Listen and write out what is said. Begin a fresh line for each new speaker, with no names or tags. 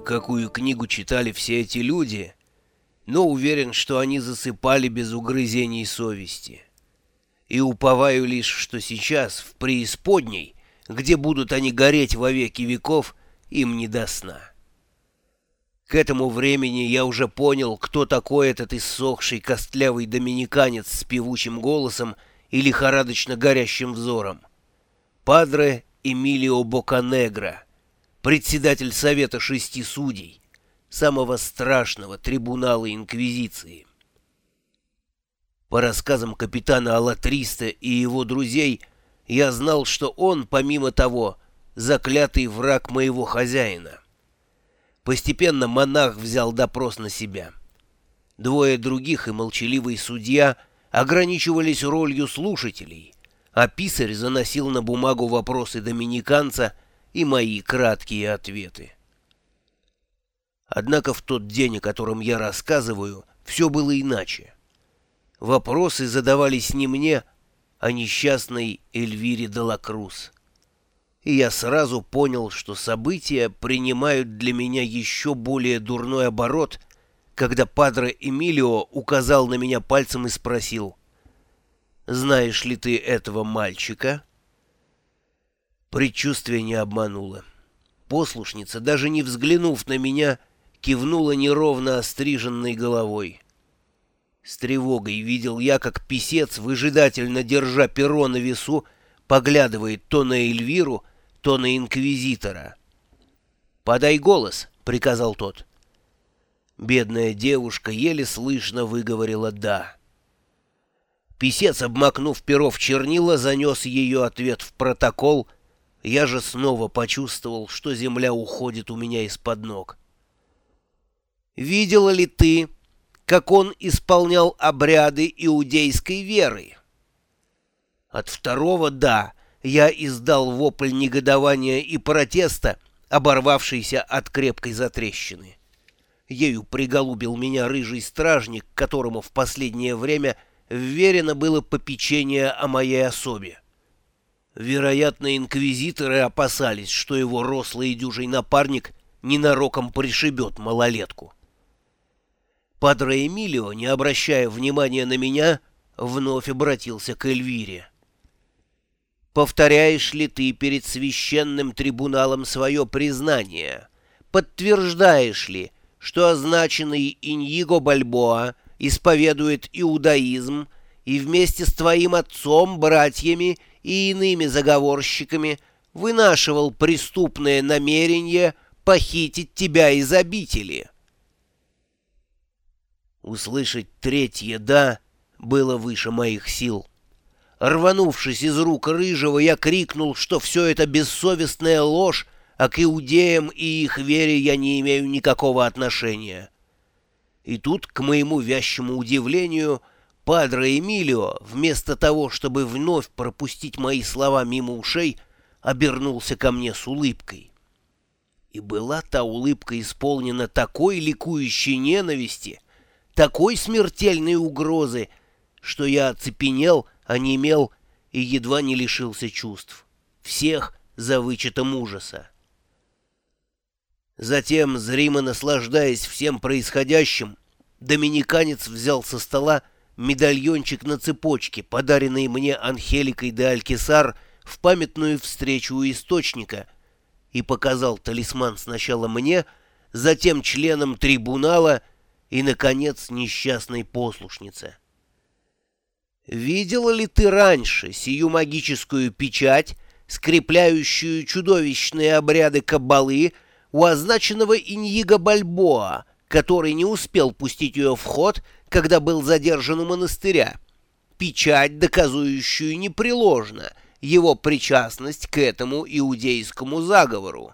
какую книгу читали все эти люди, но уверен, что они засыпали без угрызений совести. И уповаю лишь, что сейчас, в преисподней, где будут они гореть во веки веков, им не до сна. К этому времени я уже понял, кто такой этот иссохший костлявый доминиканец с певучим голосом и лихорадочно горящим взором. Падре Эмилио Боканегро, председатель Совета шести судей, самого страшного трибунала Инквизиции. По рассказам капитана Алатриста и его друзей, я знал, что он, помимо того, заклятый враг моего хозяина. Постепенно монах взял допрос на себя. Двое других и молчаливый судья ограничивались ролью слушателей, а писарь заносил на бумагу вопросы доминиканца и мои краткие ответы. Однако в тот день, о котором я рассказываю, все было иначе. Вопросы задавались не мне, а несчастной Эльвире Делакрус и я сразу понял, что события принимают для меня еще более дурной оборот, когда Падре Эмилио указал на меня пальцем и спросил, «Знаешь ли ты этого мальчика?» Предчувствие не обмануло. Послушница, даже не взглянув на меня, кивнула неровно остриженной головой. С тревогой видел я, как писец, выжидательно держа перо на весу, поглядывает то на Эльвиру, то на инквизитора. «Подай голос», — приказал тот. Бедная девушка еле слышно выговорила «да». Писец, обмакнув перо в чернила, занес ее ответ в протокол. Я же снова почувствовал, что земля уходит у меня из-под ног. «Видела ли ты, как он исполнял обряды иудейской веры?» От второго «да» я издал вопль негодования и протеста, оборвавшийся от крепкой затрещины. Ею приголубил меня рыжий стражник, которому в последнее время вверено было попечение о моей особе. Вероятно, инквизиторы опасались, что его рослый и дюжий напарник ненароком пришибет малолетку. Падре Эмилио, не обращая внимания на меня, вновь обратился к Эльвире. Повторяешь ли ты перед священным трибуналом свое признание? Подтверждаешь ли, что означенный Иньиго Бальбоа исповедует иудаизм и вместе с твоим отцом, братьями и иными заговорщиками вынашивал преступное намерение похитить тебя из обители?» Услышать третье «да» было выше моих сил. Рванувшись из рук Рыжего, я крикнул, что все это бессовестная ложь, а к иудеям и их вере я не имею никакого отношения. И тут, к моему вящему удивлению, Падре Эмилио, вместо того, чтобы вновь пропустить мои слова мимо ушей, обернулся ко мне с улыбкой. И была та улыбка исполнена такой ликующей ненависти, такой смертельной угрозы, что я оцепенел, онемел и едва не лишился чувств. Всех за вычетом ужаса. Затем, зримо наслаждаясь всем происходящим, доминиканец взял со стола медальончик на цепочке, подаренный мне Анхеликой де Алькисар в памятную встречу у источника, и показал талисман сначала мне, затем членам трибунала и, наконец, несчастной послушнице. Видела ли ты раньше сию магическую печать, скрепляющую чудовищные обряды каббалы у означенного Иньига Бальбоа, который не успел пустить ее в ход, когда был задержан у монастыря? Печать, доказывающую непреложно его причастность к этому иудейскому заговору.